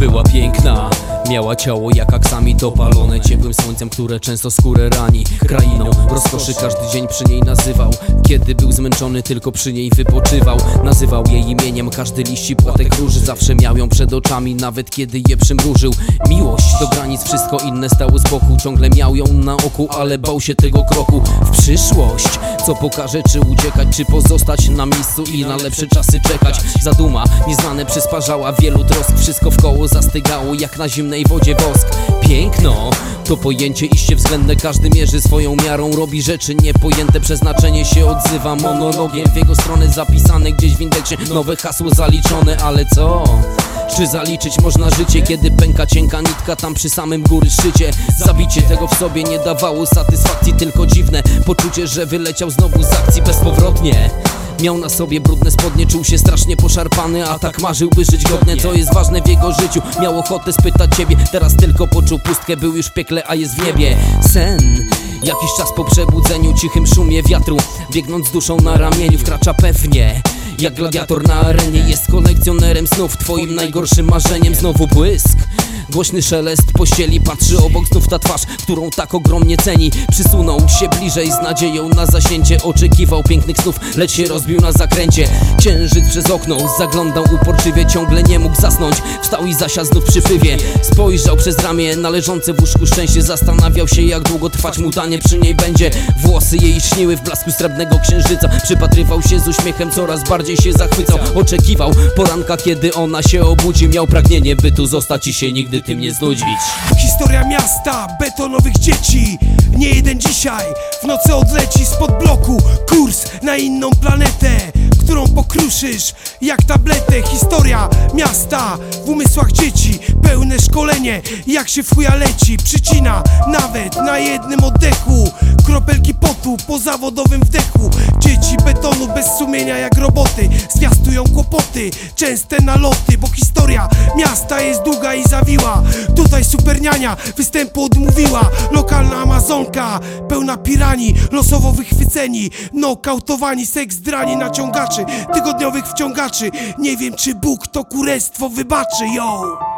Była piękna, miała ciało jak aksamit opalone Ciepłym słońcem, które często skórę rani. Krainą rozkoszy każdy dzień przy niej nazywał. Kiedy był zmęczony tylko przy niej wypoczywał. Nazywał jej imieniem, każdy liści płatek róży. Zawsze miał ją przed oczami, nawet kiedy je przymrużył. Miłość do granic, wszystko inne stało z boku. Ciągle miał ją na oku, ale bał się tego kroku. W przyszłość, co pokaże czy uciekać Czy pozostać na miejscu i na lepsze czasy czekać. Zaduma, nieznane przysparzała wielu trosk. Wszystko w koło zastygało jak na zimnej wodzie wosk. Piękno, to pojęcie iście względne Każdy mierzy swoją miarą, robi rzeczy niepojęte. Przeznaczenie się odzywa monologiem. W jego stronę zapisane gdzieś w indeksie Nowe hasło zaliczone, ale co? Czy zaliczyć można życie, kiedy pęka cienka nitka tam przy samym góry szczycie? Zabicie tego w sobie nie dawało satysfakcji, tylko dziwne Poczucie, że wyleciał znowu z akcji bezpowrotnie Miał na sobie brudne spodnie, czuł się strasznie poszarpany A tak marzył by żyć godnie, co jest ważne w jego życiu. Miał ochotę spytać ciebie, teraz tylko poczuł pustkę Był już w piekle, a jest w niebie. Sen Jakiś czas po przebudzeniu, cichym szumie wiatru Biegnąc duszą na ramieniu, wkracza pewnie jak gladiator na arenie. Jest kolekcjonerem snów Twoim najgorszym marzeniem. Znowu błysk Głośny szelest pościeli patrzy obok znów ta twarz, którą tak ogromnie ceni. Przysunął się bliżej z nadzieją na zasięcie Oczekiwał pięknych snów, lecz się rozbił na zakręcie. Księżyc przez okno zaglądał uporczywie Ciągle nie mógł zasnąć, wstał i zasiadł znów przy pywie Spojrzał przez ramię należące w łóżku szczęście. Zastanawiał się jak długo trwać mutanie przy niej będzie. Włosy jej śniły w blasku srebrnego księżyca. Przypatrywał się z uśmiechem, coraz bardziej się zachwycał. Oczekiwał poranka, kiedy ona się obudzi. Miał pragnienie, by tu zostać i się nigdy tym nie znudzić. Historia miasta, betonowych dzieci. Nie jeden dzisiaj. W nocy odleci spod bloku Kurs na inną planetę Którą pokruszysz jak tabletę Historia miasta w umysłach dzieci. Pełne szkolenie jak się w chuja leci. Przycina nawet na jednym oddechu. Kropelki potu po zawodowym wdechu Dzieci betonu bez sumienia jak roboty. Zwiastują kłopoty, częste naloty Bo historia miasta jest długa i zawiła. Tutaj superniania występu odmówiła. Lokalna amazonka, pełna pirani Losowo wychwyceni, nokautowani Seks drani naciągaczy Tygodniowych wciągaczy. Nie wiem czy Bóg to kurestwo wybaczy, yo!